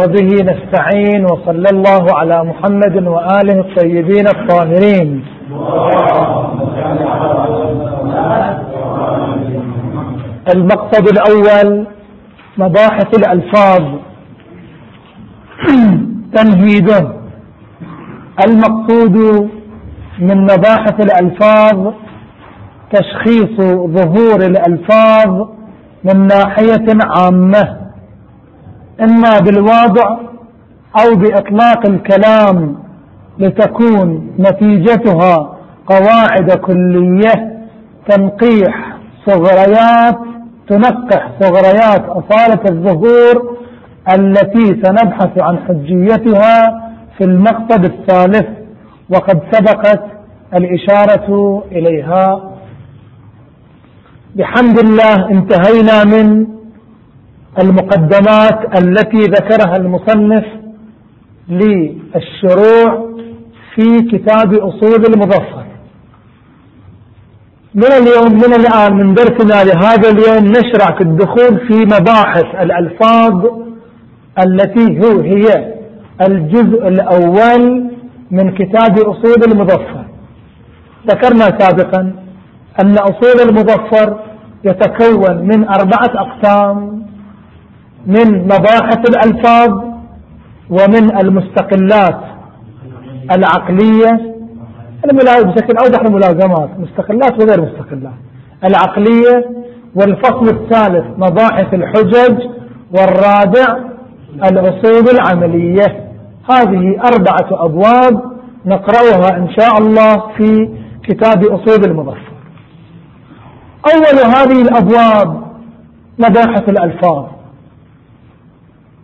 وبه نستعين وصلى الله على محمد وآله الطيبين الطاهرين. المقصد الأول مباحث الألفاظ. تمهيده. المقصود من مباحث الألفاظ تشخيص ظهور الألفاظ من ناحية عامة. إما بالواضع أو بإطلاق الكلام لتكون نتيجتها قواعد كلية تنقيح صغريات تنقح صغريات أصالة الظهور التي سنبحث عن حجيتها في المقصد الثالث وقد سبقت الإشارة إليها. بحمد الله انتهينا من المقدمات التي ذكرها المصنف للشروع في كتاب أصول المظفر. من اليوم من الآن من درسنا لهذا اليوم نشرع في الدخول في مباحث الألفاظ التي هو هي الجزء الأول من كتاب أصول المظفر. ذكرنا سابقا أن أصول المظفر يتكون من أربعة أقسام. من مباحث الألفاظ ومن المستقلات العقلية. بشكل أوضح الملازمات. مستقلات وغير مستقلات. العقلية والفصل الثالث مباحث الحجج والرابع الأصول العملية. هذه أربعة أبواب نقرأها إن شاء الله في كتاب أصول المظفر أول هذه الأبواب مباحث الألفاظ.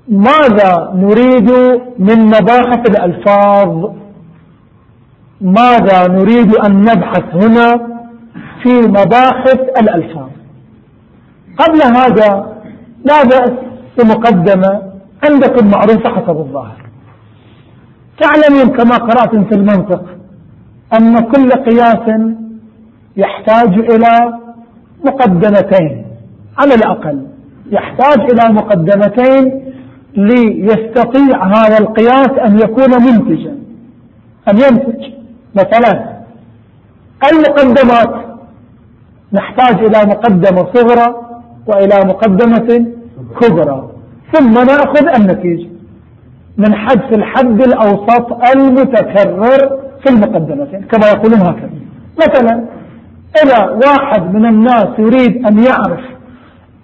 ماذا نريد من مباحث الألفاظ؟ ماذا نريد أن نبحث هنا في مباحث الألفاظ؟ قبل هذا لا بأس بمقدمة عندكم معروفة حسب الظاهر. تعلمون كما قرأتم في المنطق أن كل قياس يحتاج إلى مقدمتين على الأقل. يحتاج إلى مقدمتين ليستطيع هذا القياس أن يكون منتجا أن ينتج مثلا. المقدمات نحتاج إلى مقدمة صغرى وإلى مقدمة كبرى. ثم نأخذ النتيجة. من حدث الحد الأوسط المتكرر في المقدمتين كما يقولون هكذا. مثلا إذا واحد من الناس يريد أن يعرف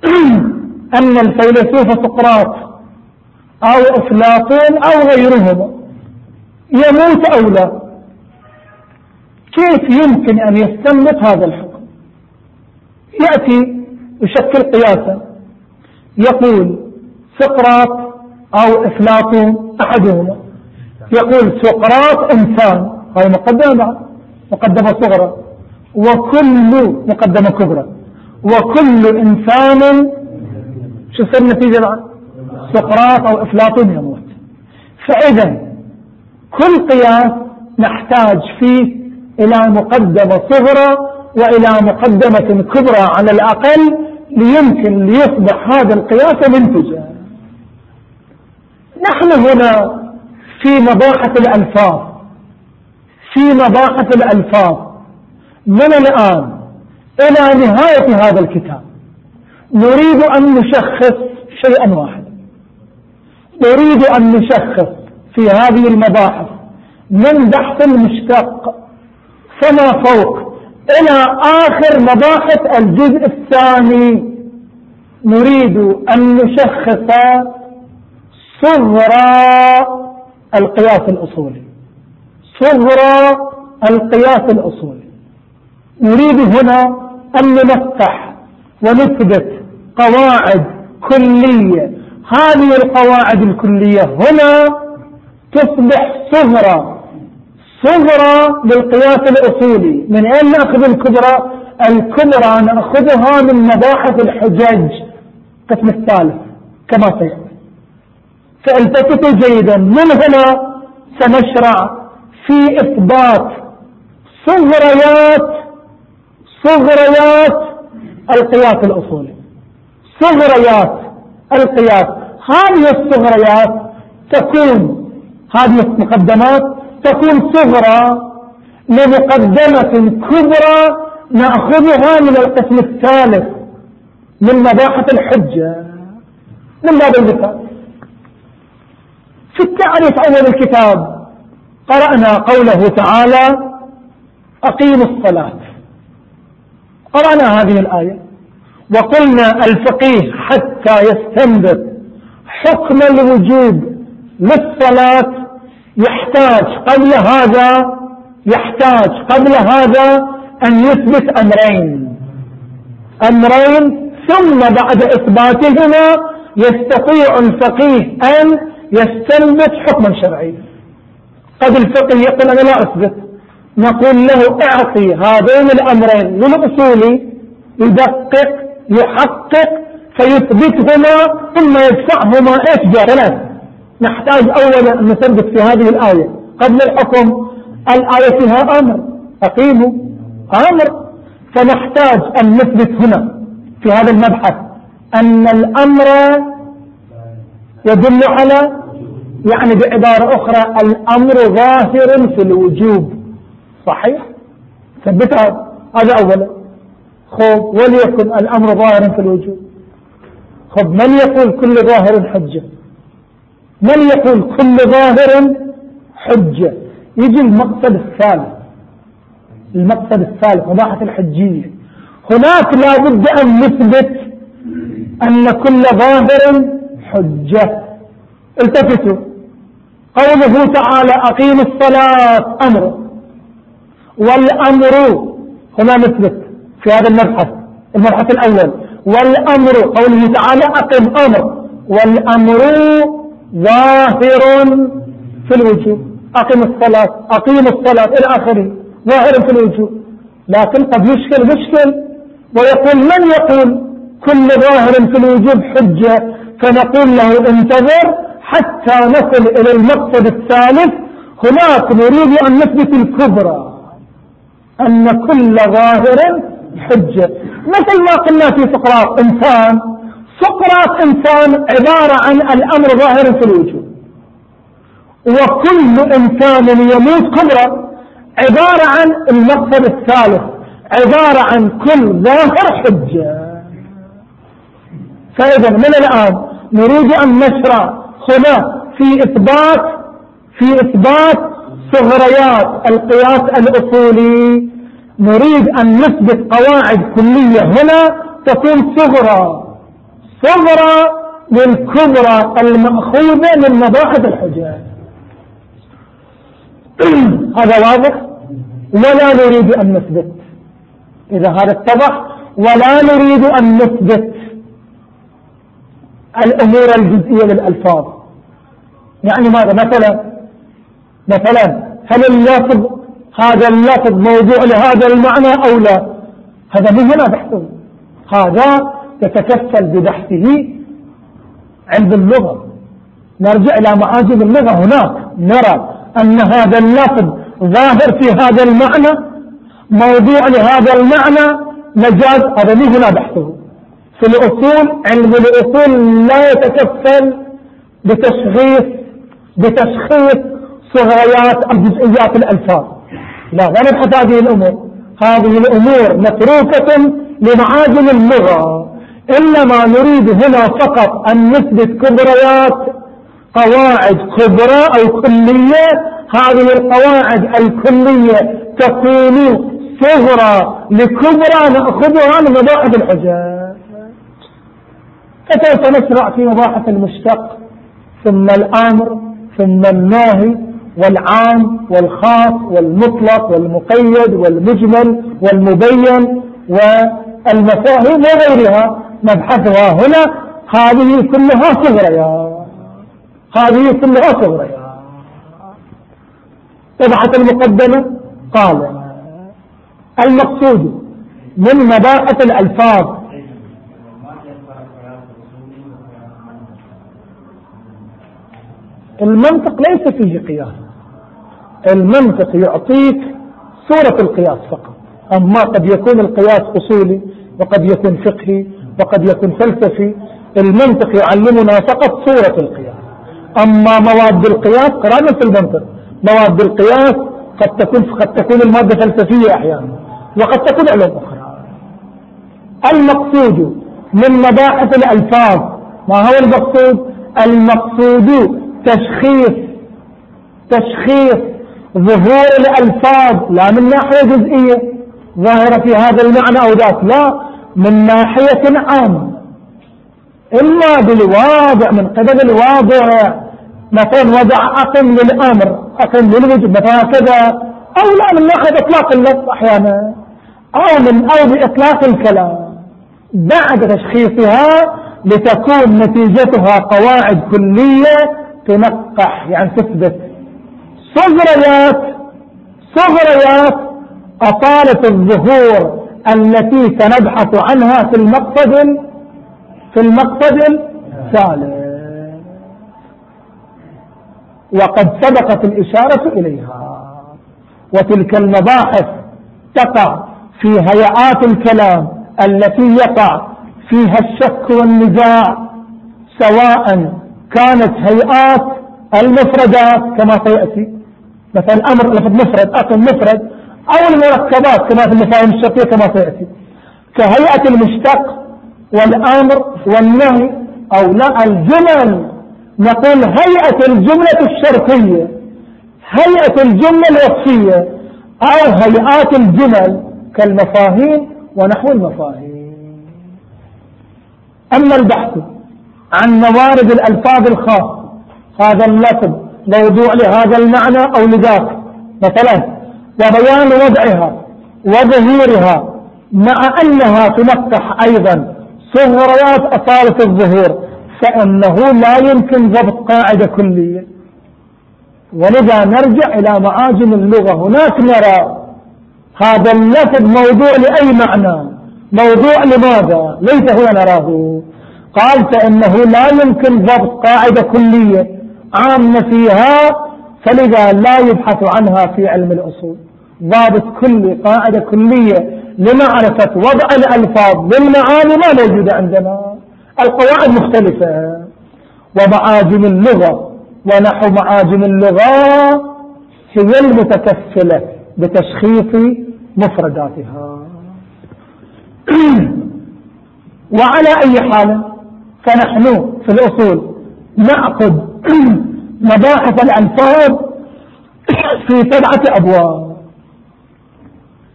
أن الفيلسوف سقراط أو أفلاطون أو غيرهما يموت أو لا. كيف يمكن أن يستنبط هذا الحكم يأتي يشكل قياسا. يقول سقراط أو أفلاطون أحدهما. يقول سقراط إنسان. هذه مقدمة مقدمة صغرى. وكل مقدمة كبرى. وكل إنسان. شو النتيجة بعد سقراط أو أفلاطون يموت. فإذا كل قياس نحتاج فيه إلى مقدمة صغرى وإلى مقدمة كبرى على الأقل ليمكن ليصبح هذا القياس منتجا. نحن هنا في مباحث الألفاظ. في مباحث الألفاظ. من الآن إلى نهاية هذا الكتاب. نريد أن نشخص شيئا واحدا. نريد أن نشخص في هذه المباحث من بحث المشتق فما فوق إلى آخر مباحث الجزء الثاني. نريد أن نشخص صغرى القياس الأصولي. صغرى القياس الأصولي. نريد هنا أن نفتح ونثبت قواعد كلية هذه القواعد الكلية هنا تصبح صغرى. صغرى للقياس الأصولي. من أين نأخذ الكبرى؟ الكبرى نأخذها من مباحث الحجج قسم الثالث. كما سيأتي. فالتفتوا جيدا. من هنا سنشرع في إثبات صغريات صغريات القياس الأصولي. صغريات القياس هذه الصغريات تكون هذه مقدمات تكون صغرى لمقدمة كبرى نأخذها من القسم الثالث من مباحة الحجة من باب المثال. في التعريف أول الكتاب قرأنا قوله تعالى أقيموا الصلاة. قرأنا هذه الآية. وقلنا الفقيه حتى يستنبط حكم الوجود للصلاة يحتاج قبل هذا يحتاج قبل هذا أن يثبت أمرين. أمرين ثم بعد إثباتهما يستطيع الفقيه أن يستنبت حكما شرعيا. قد الفقيه يقول أنا لا أثبت. نقول له أعطي هذين الأمرين للأصول يدقق يحقق فيثبتهما ثم يدفعهما إيش ثلاث نحتاج أولا أن نثبت في هذه الآية. قبل الحكم الآية فيها أمر. أقيموا. أمر. فنحتاج أن نثبت هنا في هذا المبحث أن الأمر يدل على يعني بعبارة أخرى الأمر ظاهر في الوجوب. صحيح؟ ثبتها. هذا أولا. خب وليكن الأمر ظاهر في الوجوب. خب من يقول كل ظاهر حجة؟ من يقول كل ظاهر حجة؟ يجي المقصد الثالث. المقصد الثالث مباحة الحجية. هناك لا بد أن نثبت أن كل ظاهر حجة. التفتوا. قوله تعالى أقيم الصلاة. أمر. والأمر. هنا نثبت في هذا المبحث المبحث الأول. والأمر قوله تعالى أقم أمر والأمر ظاهر في الوجوب أقم الصلاة أقيم الصلاة إلى آخره ظاهر في الوجوب لكن قد يشكل مشكل ويقول من يقول كل ظاهر في الوجوب حجة؟ فنقول له انتظر حتى نصل إلى المقصد الثالث. هناك نريد أن نثبت الكبرى أن كل ظاهر حجة. مثل ما قلنا في سقراط إنسان سقراط إنسان عبارة عن الأمر ظاهر في الوجود. وكل إنسان يموت كبرى عبارة عن المقصد الثالث عبارة عن كل ظاهر حجة. فإذا من الآن نريد أن نشرع هنا في إثبات في إثبات صغريات القياس الأصولي نريد أن نثبت قواعد كلية هنا تكون صغرى. صغرى للكبرى المأخوذة من مباحث الحجاج. هذا واضح؟ ولا نريد أن نثبت. إذا هذا اتضح ولا نريد أن نثبت الأمور الجزئية للألفاظ. يعني ماذا؟ مثلا مثلا هل اللفظ هذا اللفظ موضوع لهذا المعنى أو لا؟ هذا من هنا بحثه هذا يتكفل ببحثه عند اللغة. نرجع إلى معاجم اللغة هناك. نرى أن هذا اللفظ ظاهر في هذا المعنى. موضوع لهذا المعنى مجاز. هذا من هنا بحثه في الأصول علم الأصول لا يتكفل بتشخيص بتشخيص صغيرات أو جزئيات الألفاظ. لا لا نبحث هذه الأمور. هذه الأمور متروكة لمعاجم اللغة. إنما نريد هنا فقط أن نثبت كبريات قواعد كبرى أو كلية. هذه القواعد الكلية تكون صغرى لكبرى نأخذها من مباحث الحجاج. فسوف نشرع في مباحث المشتق. ثم الأمر ثم الناهي والعام والخاص والمطلق والمقيد والمجمل والمبين والمفاهيم وغيرها نبحثها هنا. هذه كلها صغريات هذه كلها صغريات طبعة المقدمة؟ قال. المقصود من مباحث الألفاظ. المنطق ليس فيه قياس. المنطق يعطيك صورة القياس فقط. أما قد يكون القياس أصولي وقد يكون فقهي وقد يكون فلسفي المنطق يعلمنا فقط صورة القياس. أما مواد القياس قرأنا في المنطق مواد القياس قد تكون قد تكون المادة فلسفية أحيانا وقد تكون علوم أخرى المقصود من مباحث الألفاظ ما هو المقصود؟ المقصود تشخيص تشخيص ظهور الألفاظ لا من ناحية جزئية ظاهرة في هذا المعنى أو ذاك لا من ناحية عامة. إما بالواضع من قبل الواضع. مثلا وضع أقم للأمر أقم للوجود مثلا كذا أو لا من ناحية إطلاق اللفظ أحيانا. أو من أو بإطلاق الكلام. بعد تشخيصها لتكون نتيجتها قواعد كلية تنقح يعني تثبت. صغريات صغريات أطالة الظهور التي سنبحث عنها في المقصد في المقصد الثالث. وقد سبقت الإشارة إليها. وتلك المباحث تقع في هيئات الكلام التي يقع فيها الشك والنزاع سواء كانت هيئات المفردات كما سيأتي. مثلا أمر لفظ مفرد أقل مفرد أو المركبات كما في المفاهيم الشرطية كما سيأتي. كهيئة المشتق والأمر والنهي أو لا الجمل نقول هيئة الجملة الشرطية هيئة الجملة الوصفية أو هيئات الجمل كالمفاهيم ونحو المفاهيم. أما البحث عن موارد الألفاظ الخاصة هذا اللفظ موضوع لهذا المعنى أو لذاك مثلا وبيان وضعها وظهورها مع أنها تنقح أيضا. صغريات أصالة الظهور فإنه لا يمكن ضبط قاعدة كلية. ولذا نرجع إلى معاجم اللغة. هناك نرى هذا اللفظ موضوع لأي معنى؟ موضوع لماذا؟ ليس هو نراه. قال فإنه لا يمكن ضبط قاعدة كلية. عامة فيها فلذا لا يبحث عنها في علم الأصول. ضابط كلي قاعدة كلية لمعرفة وضع الألفاظ بالمعاني ما موجودة عندنا. القواعد مختلفة. ومعاجم اللغة ونحو معاجم اللغة هي المتكفلة بتشخيص مفرداتها. وعلى أي حال فنحن في الأصول نعقد مباحث الألفاظ في سبعة أبواب.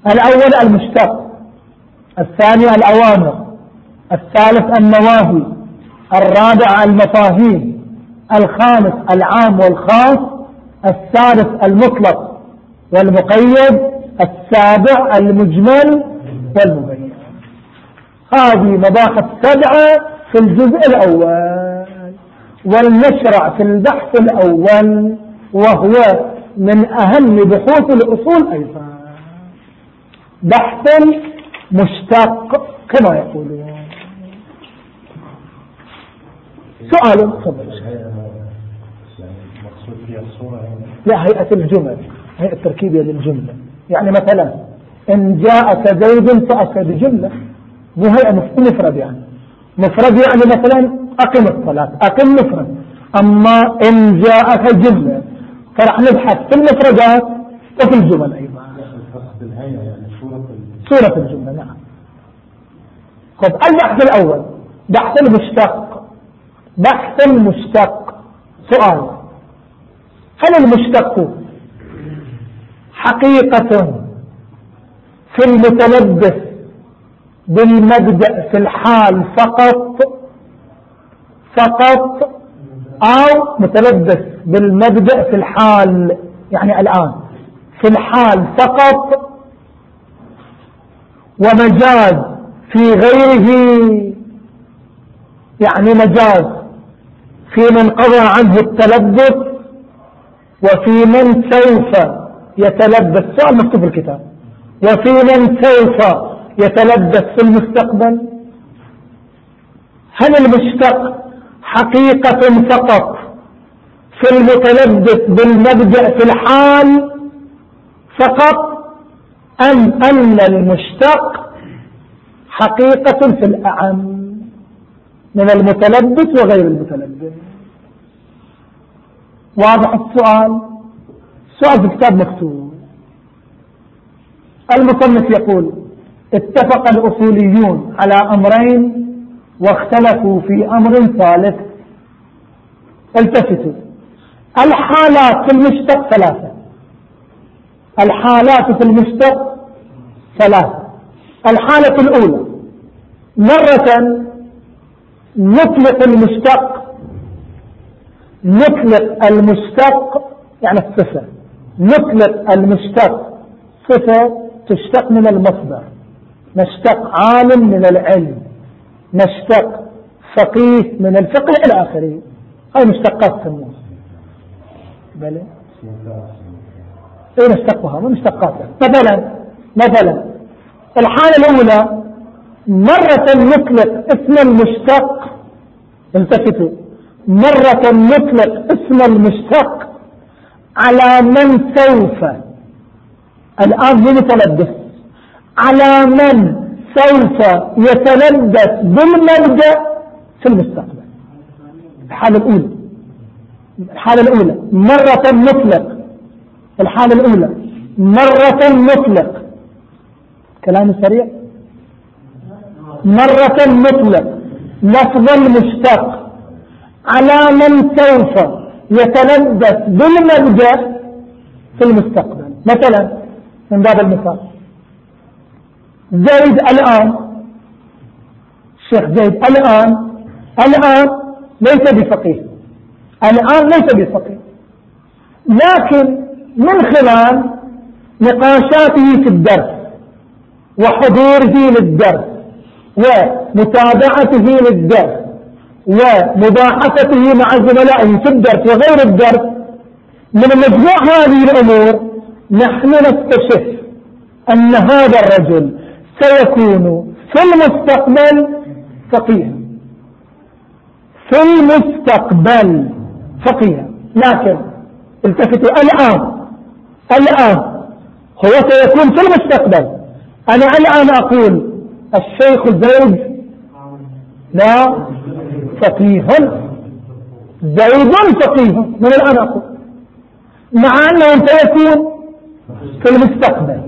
الأول المشتق الثاني الأوامر الثالث النواهي الرابع المفاهيم الخامس العام والخاص السادس المطلق والمقيد السابع المجمل والمبين. هذه مباحث سبعة في الجزء الأول. ولنشرع في البحث الأول وهو من أهم بحوث الأصول أيضا. بحث مشتق كما يقولون. سؤال تفضل. لا هيئة الجمل هيئة تركيبية للجملة. يعني مثلا إن جاءك زيد فأصل جملة مو هيئة مفرد يعني مفرد يعني مثلا أقم الصلاة أقم مفرد. أما إن جاءك جملة فرح نبحث في المفردات وفي الجمل أيضا. صورة الجملة نعم. طب البحث الأول. بحث المشتق. بحث المشتق. سؤال. هل المشتق حقيقة في المتلبس بالمبدأ في الحال فقط فقط أو متلبس بالمبدأ في الحال يعني الآن في الحال فقط ومجاز في غيره يعني مجاز في من قضى عنه التلبس وفي من سوف يتلبس. سؤال مكتوب الكتاب. وفي من سوف يتلبس في المستقبل؟ هل المشتق حقيقة فقط في المتلبس بالمبدأ في الحال فقط؟ أم أن المشتق حقيقة في الأعم من المتلبس وغير المتلبس؟ واضح السؤال؟ سؤال في كتاب مكتوب. المصنف يقول اتفق الأصوليون على أمرين واختلفوا في أمر ثالث. التفتوا. الحالات في المشتق ثلاثة. الحالات في المشتق ثلاثة. الحالة الأولى مرة نطلق المشتق نطلق المشتق يعني الصفة. نطلق المشتق صفة تشتق من المصدر. نشتق عالم من العلم نشتق فقيه من الفقه إلى آخره. هاي مشتقات سموها بلى؟ إيه نشتقها ما مشتقاتها مثلا مثلا الحالة الأولى مرة نطلق اسم المشتق التفتوا. مرة نطلق اسم المشتق على من سوف؟ الآن من يتلبس على من سوف يتلبس بالمبدأ في المستقبل؟ الحالة الأولى. الحالة الأولى. مرة نطلق الحالة الأولى. مرة نطلق كلام سريع؟ مرة نطلق لفظ المشتق على من سوف يتلبس بالمبدأ في المستقبل؟ مثلا من باب المثال. زيد الآن. الشيخ زيد الآن. الآن ليس بفقيه. الآن ليس بفقيه. لكن من خلال نقاشاته في الدرس وحضوره للدرس ومتابعته للدرس ومباحثته مع زملائه في الدرس وغير الدرس من مجموع هذه الأمور نحن نكتشف أن هذا الرجل سيكون في المستقبل فقيها. في المستقبل فقيها. لكن التفتوا الآن الآن هو سيكون في المستقبل. أنا الآن أقول الشيخ زيد لا فقيه زيد فقيه. من الآن أقول مع أنه سيكون في المستقبل.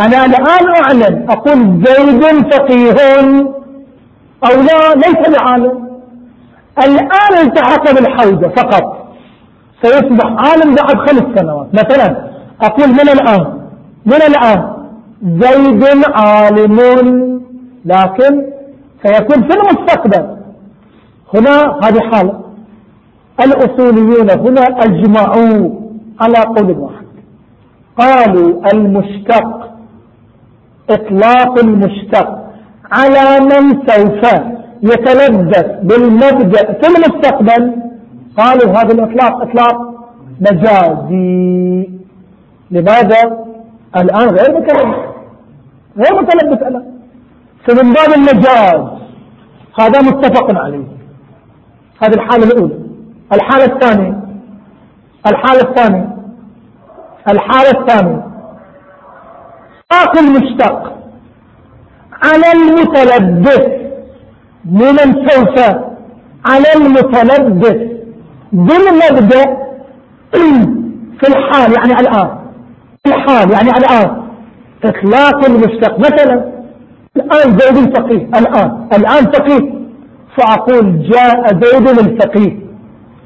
أنا الآن أعلن أقول زيد فقيه أو لا؟ ليس بعالم الآن التحق بالحوزة فقط. سيصبح عالم بعد خمس سنوات. مثلا أقول من الآن؟ من الآن؟ زيد عالم. لكن سيكون في المستقبل. هنا هذه حالة. الأصوليون هنا أجمعوا على قول واحد. قالوا المشتق إطلاق المشتق على من سوف يتلبس بالمبدأ في المستقبل. قالوا هذا الإطلاق إطلاق مجازي. لماذا؟ الآن غير متلبس غير متلبس الآن فمن باب المجاز هذا متفق عليه. هذه الحالة الأولى. الحالة الثانية. الحالة الثانية. الحالة الثانية. إطلاق المشتق على المتلبس من سوف على المتلبس بالمبدأ في الحال يعني الآن في الحال يعني الآن. إطلاق المشتق مثلا الآن زيد فقيه الآن الآن فقيه. فأقول جاء زيد الفقيه.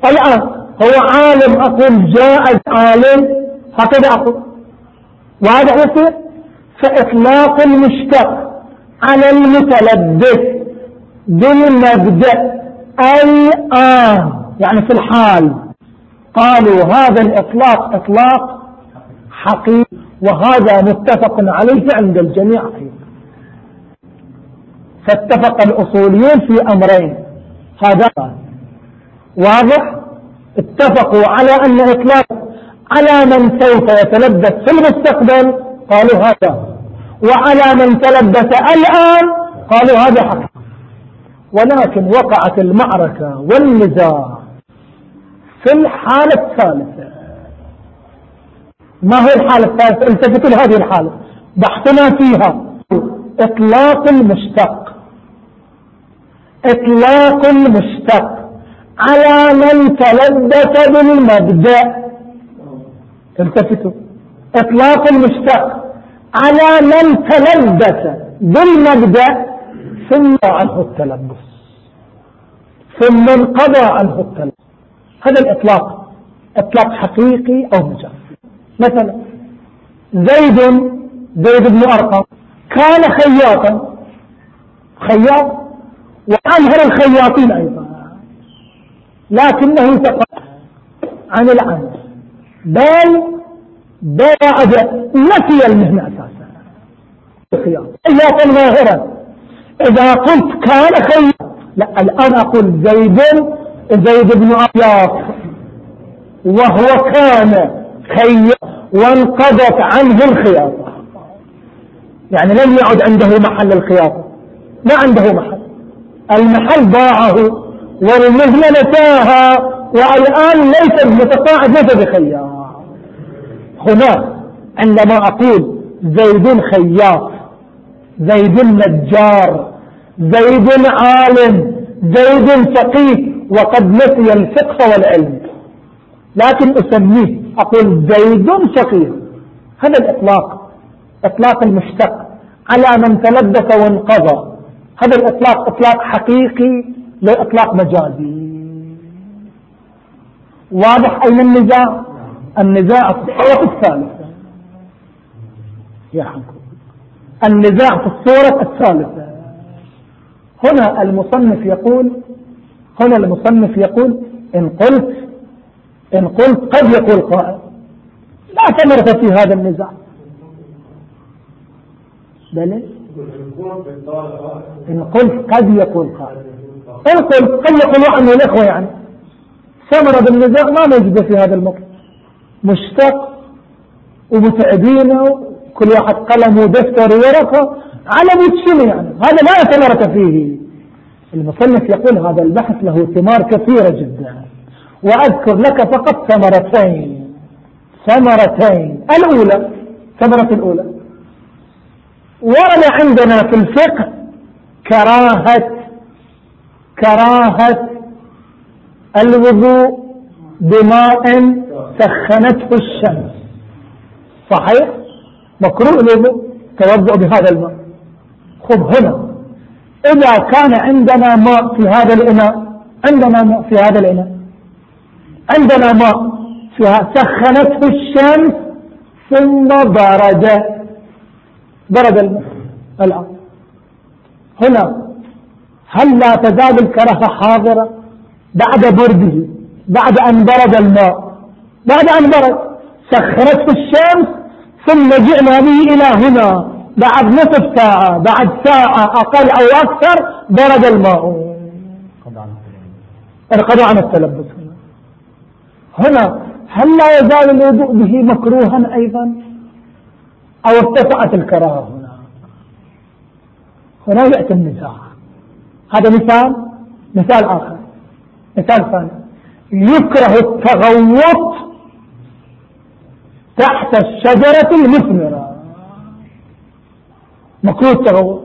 الآن هو عالم أقول جاء عالم هكذا أقول. وهذا يصير فإطلاق المشتق على المتلبس بالمبدأ الآن يعني في الحال. قالوا هذا الإطلاق إطلاق حقيقي وهذا متفق عليه عند الجميع. فاتفق الأصوليون في أمرين. هذا واضح؟ اتفقوا على أن إطلاق على من سوف يتلبس في المستقبل؟ قالوا هذا. وعلى من تلبس الآن قالوا هذا حق. ولكن وقعت المعركة والنزاع في الحالة الثالثة. ما هي الحالة الثالثة؟ التفتوا لهذه الحالة. بحثنا فيها. إطلاق المشتق. إطلاق المشتق. على من تلبس بالمبدأ. التفتوا. إطلاق المشتق. على من تلبس بالمبدأ ثم عنه التلبس ثم انقضى عنه التلبس. هذا الإطلاق إطلاق حقيقي أو مجاز مثلا زيد زيد بن أرقم كان خياطا خياط وأمهر الخياطين أيضا لكنه تقع عن العمل. بل بعد نسي المهنة. أساسا خياطا ماهرا إذا قلت كان خياط لا الآن أقول زيد زيد بن أبياط وهو كان خياط وانقضت عنه الخياطة. يعني لم يعد عنده محل الخياطة. ما عنده محل. المحل باعه والمهنة نساها والآن ليس متقاعد ليس بخياط. هنا عندما أقول زيد خياط زيد نجار زيد عالم زيد فقيه وقد نسي الفقه والعلم. لكن أسميه أقول زيد فقيه. هذا الإطلاق إطلاق المشتق على من تلبس وانقضى. هذا الإطلاق إطلاق حقيقي لا إطلاق مجازي. واضح أين النزاع؟ النزاع في الصورة الثالثة. يرحمكم النزاع في الصورة الثالثة هنا المصنف يقول هنا المصنف يقول إن قلت إن قلت قد يقول قائل. لا ثمرة في هذا النزاع. بل إن قلت قد يقول قائل. إن قلت قد يقول عنه الإخوة يعني. ثمرة بالنزاع ما موجودة في هذا الموقف. مشتق ومتعبينه كل واحد قلم ودفتر وورقة على متشم يعني. هذا لا ثمرة فيه. المصنف يقول هذا البحث له ثمار كثيرة جدا. وأذكر لك فقط ثمرتين. ثمرتين. الأولى ثمرة الأولى. ورد عندنا في الفقه كراهة كراهة الوضوء بماء سخنته الشمس. صحيح؟ مكروه الوضوء توضؤ بهذا الماء. خذ هنا. إذا كان عندنا ماء في هذا الإناء عندنا ماء في هذا الإناء. عندنا ماء فيها سخنته الشمس ثم برد. برد الماء الآن. هنا. هل لا تزال الكرهة حاضرة بعد برده بعد أن برد الماء؟ بعد أن برد. سخنته الشمس ثم جئنا به إلى هنا بعد نصف ساعة بعد ساعة أقل أو أكثر برد الماء. انقضى عن التلبس هنا هل لا يزال الوضوء به مكروها أيضا؟ أو ارتفعت الكراهة هنا؟ هنا يأتي النزاع. هذا مثال مثال آخر. مثال ثاني. يكره التغوط تحت الشجرة المثمرة. مكروه التغوط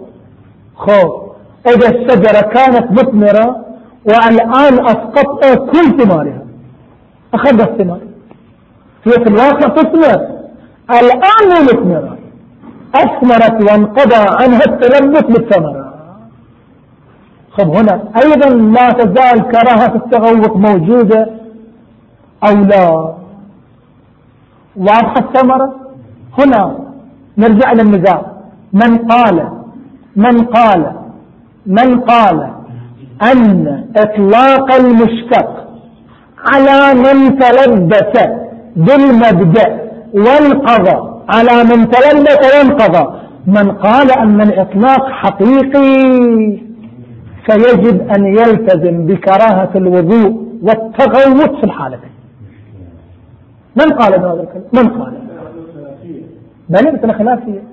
خوف. إذا الشجرة كانت مثمرة والآن أسقطت كل ثمارها. أخذ الثمار. في الواقع تثمر. الآن مثمرة. أثمرت وانقضى عنها التلبس بالثمرة. خب هنا أيضا لا تزال كراهة التغوط موجودة أو لا؟ واضحة الثمرة هنا نرجع إلى النزاع. من قال من قال من قال أن إطلاق المشتق على من تلبس بالمبدأ والقضى على من تلبس والقضى من قال أن الإطلاق حقيقي فيجب أن يلتزم بكراهة الوضوء والتغوط في الحالتين. من قال بهذا الكلام؟ من قال؟ بل مثل خلافية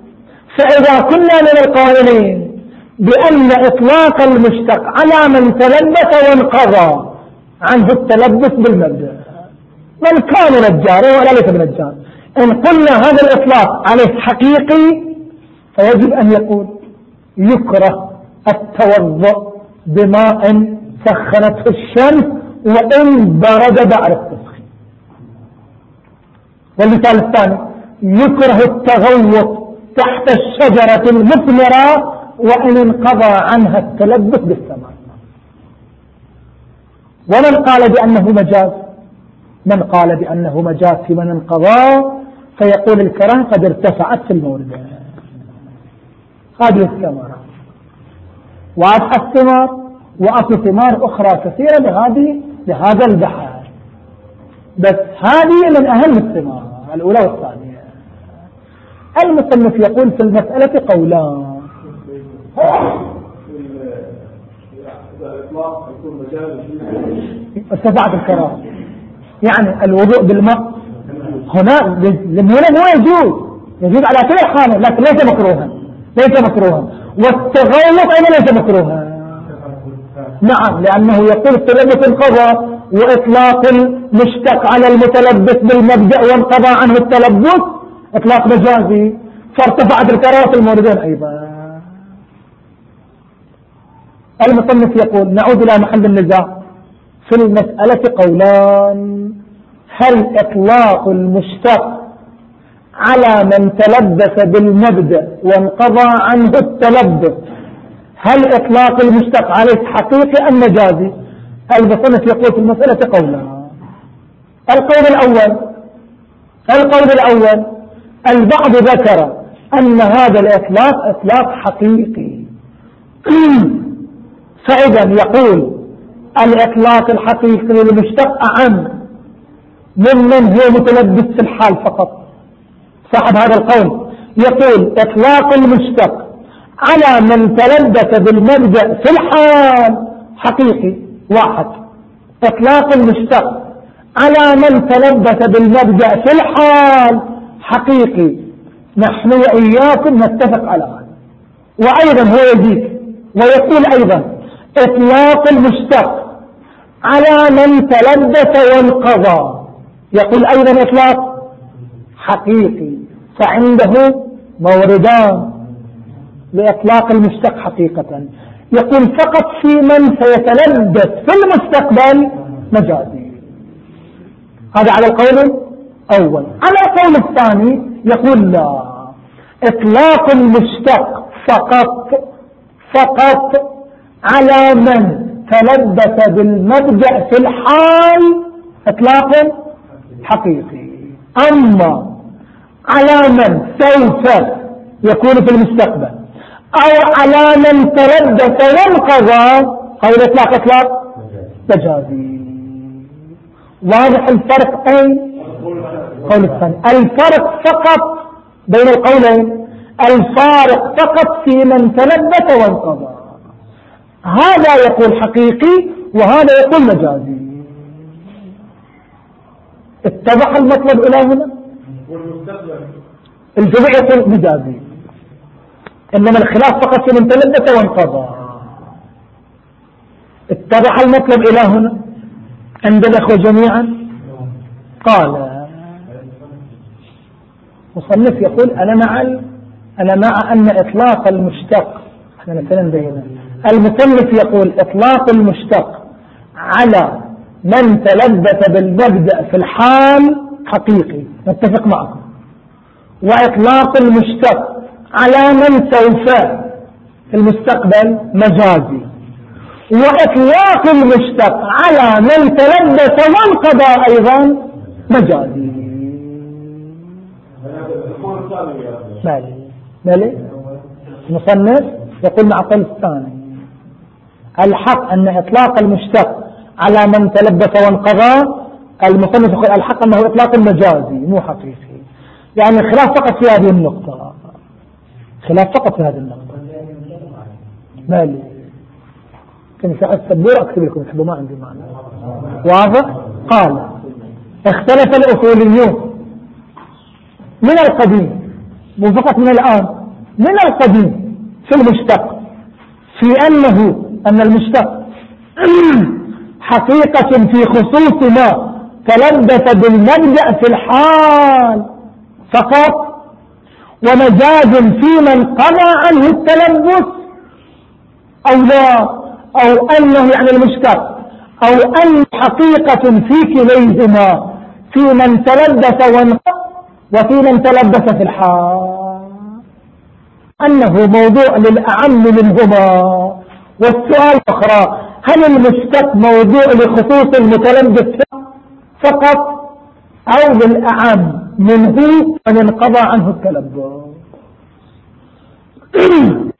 فإذا كنا من القائلين بأن إطلاق المشتق على من تلبس وانقضى عنه التلبس بالمبدأ. من كان نجارا ولا ليس بنجار. إن قلنا هذا الإطلاق عليه حقيقي فيجب أن يقول يكره التوضؤ بماء سخنته الشمس وإن برد بعد التسخين. والمثال الثاني يكره التغوط تحت الشجرة المثمرة وإن انقضى عنها التلبس بالثمر ومن قال بأنه مجاز. من قال بأنه مجاز في من انقضى؟ فيقول الكراهة قد ارتفعت في المورد هذه الثمرة. وأصل الثمار وأصل ثمار أخرى كثيرة لهذه لهذا البحر بس هذه من أهم الثمار. الأولى والثانية. المصنف يقول في المسألة قولان ارتفعت الكرامة يعني الوضوء بالماء هنا هنا مو يجوز يجوز على كل حال لكن ليس مكروها ليس مكروها. والتغوط أيضا ليس مكروها. نعم لأنه يقول التلبس انقضى وإطلاق المشتق على المتلبس بالمبدأ وانقضى عنه التلبس. إطلاق مجازي. فارتفعت الكرامة الموردين. أيضا المصنف يقول نعود إلى محل النزاع. في المسألة قولان هل إطلاق المشتق على من تلبس بالمبدأ وانقضى عنه التلبس هل إطلاق المشتق عليه حقيقي أم مجازي؟ المصنف يقول في المسألة قولان القول الأول القول الأول البعض ذكر أن هذا الإطلاق إطلاق حقيقي. فإذا يقول الإطلاق الحقيقي للمشتق أعم ممن هو متلبس في الحال فقط. صاحب هذا القول يقول إطلاق المشتق على من تلبس بالمبدأ في الحال حقيقي. واحد. إطلاق المشتق. على من تلبس بالمبدأ في الحال؟ حقيقي. نحن وإياكم نتفق على هذا. وأيضا هو يزيد ويقول أيضا إطلاق المشتق. على من تلبس وانقضى. يقول أيضا إطلاق. حقيقي. فعنده موردان. لإطلاق المشتق حقيقة. يقول فقط في من سيتلبس في المستقبل مجازي. هذا على القول الأول. على القول الثاني يقول لا. إطلاق المشتق فقط فقط على من تلبس بالمبدأ في الحال إطلاق حقيقي. أما على من سوف يكون في المستقبل أو على من تلبس وانقضى أو الاطلاق اطلاق مجازي واضح الفرق أين؟ قول الثاني. الفرق فقط بين القولين. الفارق فقط في من تلبس وانقضى. هذا يقول حقيقي وهذا يقول مجازي. اتضح المطلب إلى هنا؟ الجميع يقول مجازي. إنما الخلاف فقط في من تلبس وانقضى. اتضح المطلب إلى هنا عند الأخوة جميعا؟ قال. مصنف يقول أنا مع أنا مع أن إطلاق المشتق إحنا نتكلم بينا المصنف يقول إطلاق المشتق على من تلبس بالمبدأ في الحال حقيقي. نتفق معكم. وإطلاق المشتق على من سوف في المستقبل مجازي وإطلاق المشتق على من تلبس وانقضى أيضا مجازي مالي. مالي؟ المصنف يقول مع قول الثاني. الحق أن إطلاق المشتق على من تلبس وانقضى المصنف يقول الحق أنه إطلاق مجازي مو حقيقي. يعني خلاف فقط في هذه النقطة. خلاف فقط في هذه النقطة مالي كان سأل سبور أكتب لكم؟ ما عندي معنى. واضح؟ قال اختلف الأصوليون من القديم؟ مو فقط من الآن. من القديم في المشتق. في أنه أن المشتق حقيقة في خصوص ما تلبس بالمبدأ في الحال. فقط ومجاز في من قضى عنه التلبس. أو لا أو أنه يعني المشتق أو أن حقيقة في كليهما في من تلبس وانقض وفي من تلبس في الحال. أنه موضوع للأعم منهما. والسؤال الأخرى هل المشتق موضوع لخصوص المتلبس فقط؟ أو للأعم منه من انقضى عنه التلبس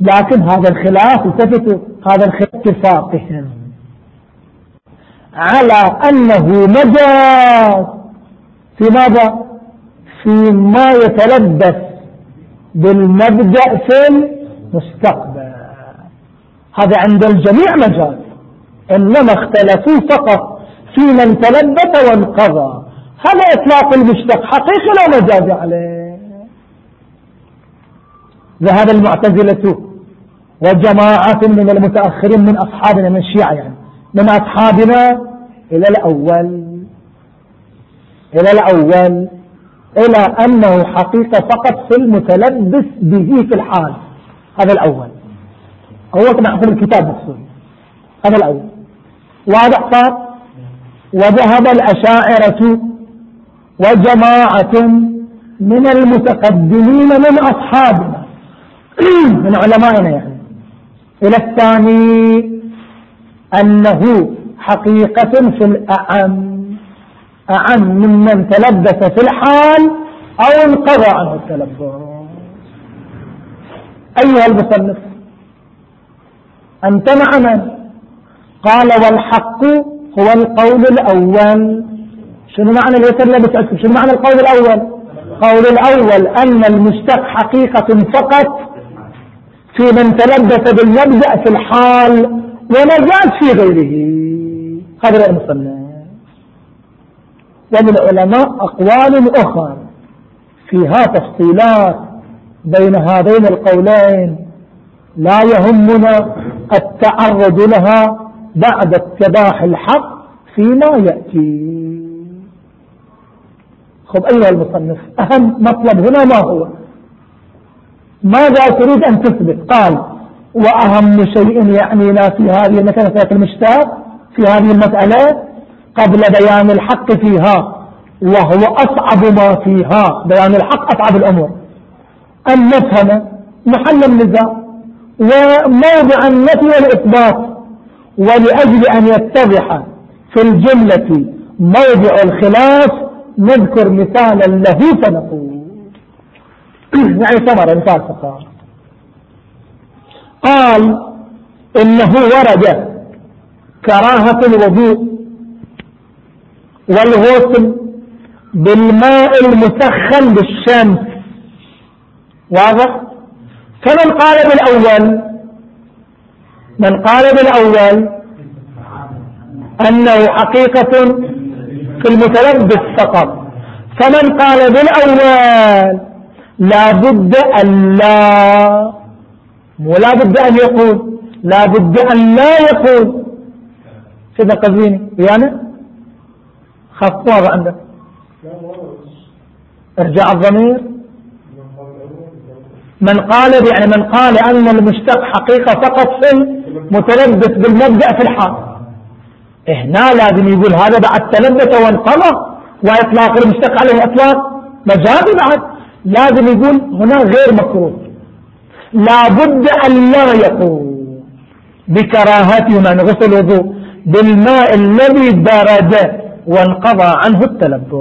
لكن هذا الخلاف التفتوا هذا الخلاف اتفاقهم على أنه مجاز في ماذا؟ في ما يتلبس بالمبدأ في المستقبل. هذا عند الجميع مجاز إنما اختلفوا فقط في من تلبس وانقضى. هل إطلاق المشتق حقيقي لو مجاز عليه. ذهب المعتزلة وجماعة من المتأخرين من أصحابنا من الشيعة يعني من أصحابنا إلى الأول. إلى الأول. إلى أنه حقيقة فقط في المتلبس به في الحال. هذا الأول. هو كما الكتاب مقصود هذا الأول. واضح صار؟ وذهب الأشاعرة وجماعة من المتقدمين من أصحابنا من علمائنا يعني. إلى الثاني أنه حقيقة في الأعم أعم ممن تلبس في الحال أو انقضى عنه التلبس. أيها المصنف أنت معنا. قال والحق هو القول الأول. شنو معنى اليسر شنو معنى القول الأول؟ قول الأول أن المشتق حقيقة فقط في من تلبس بالمبدأ في الحال ونجاز في غيره. هذا المصنف. ومن العلماء أقوال أخرى فيها تفصيلات بين هذين القولين لا يهمنا التعرض لها بعد اتباح الحق فيما يأتي. خب أيها المصنف أهم مطلب هنا ما هو؟ ماذا تريد أن تثبت؟ قال وأهم شيء يعنينا في هذه المسألة المشتاق في هذه المسألة قبل بيان الحق فيها وهو أصعب ما فيها. بيان الحق أصعب الأمور. أن نفهم محل النزاع وموضع النفي والإثبات. ولأجل أن يتضح في الجملة موضع الخلاف نذكر مثالا له فنقول. يعني ثمرة مثال قال إنه ورد كراهة الوضوء والغسل بالماء المسخن بالشمس. واضح؟ فمن قال بالأول من قال بالأول أنه حقيقة في المتلبس فقط. فمن قال بالأول لا بد أن لا ولا بد أن يقول لا بد أن لا يقول. كذا قزيني يعني خاف واضح عندك؟ ارجع الضمير. من قال يعني من قال أن المشتق حقيقة فقط في متلبس بالمبدأ في الحال. هنا لازم يقول هذا بعد تلبس وانقضى وإطلاق المشتق عليه إطلاق مجاز بعد. لازم يقول هنا غير مكروه لابد أن لا يقول بكراهته من غسل وضوء بالماء الذي برد وانقضى عنه التلبس.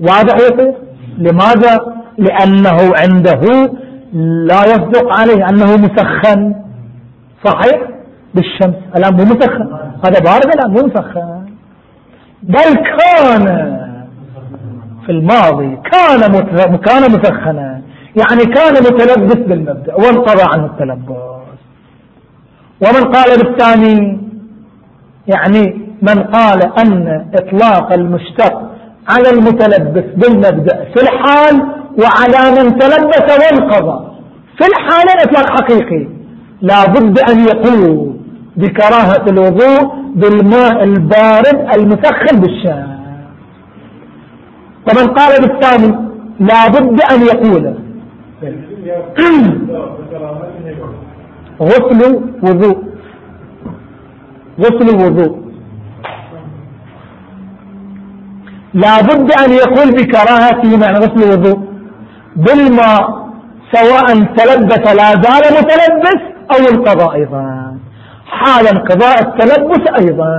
واضح يصير لماذا؟ لأنه عنده لا يصدق عليه أنه مسخن. صحيح؟ بالشمس. الآن مو مسخن. هذا بارد الآن مو مسخن. بل كان في الماضي كان كان مسخنا. يعني كان متلبس بالمبدأ. وانقضى عنه التلبس. ومن قال بالثاني يعني من قال أن إطلاق المشتق على المتلبس بالمبدأ في الحال وعلى من تلبس وانقضى. في الحال إطلاق حقيقي. لا بد أن يقول بكراهة الوضوء بالماء البارد المسخن بالشام. ومن قال بالثاني لا بد أن يقول. غسل وضوء. غسل وضوء. لا بد أن يقول بكراهته معنى غسل وضوء. بالماء سواء تلبس لا زال متلبس أو القضاء أيضا. حال انقضاء التلبس أيضا.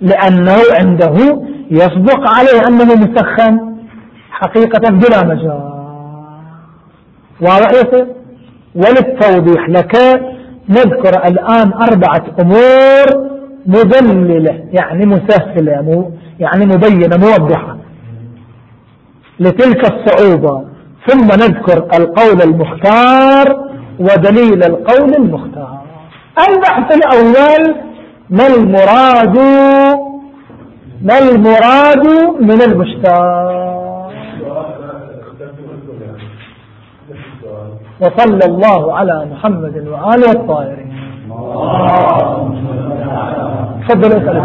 لأنه عنده يصدق عليه أنه مسخن. حقيقة بلا مجال. واضح يصير وللتوضيح لك نذكر الآن أربعة أمور مذللة يعني مسهلة يعني مبينة موضحة. لتلك الصعوبة ثم نذكر القول المختار ودليل القول المختار. البحث الأول ما المراد؟ ما المراد من المشتاق وصلى الله على محمد وآله الطاهرين. تفضل اسأل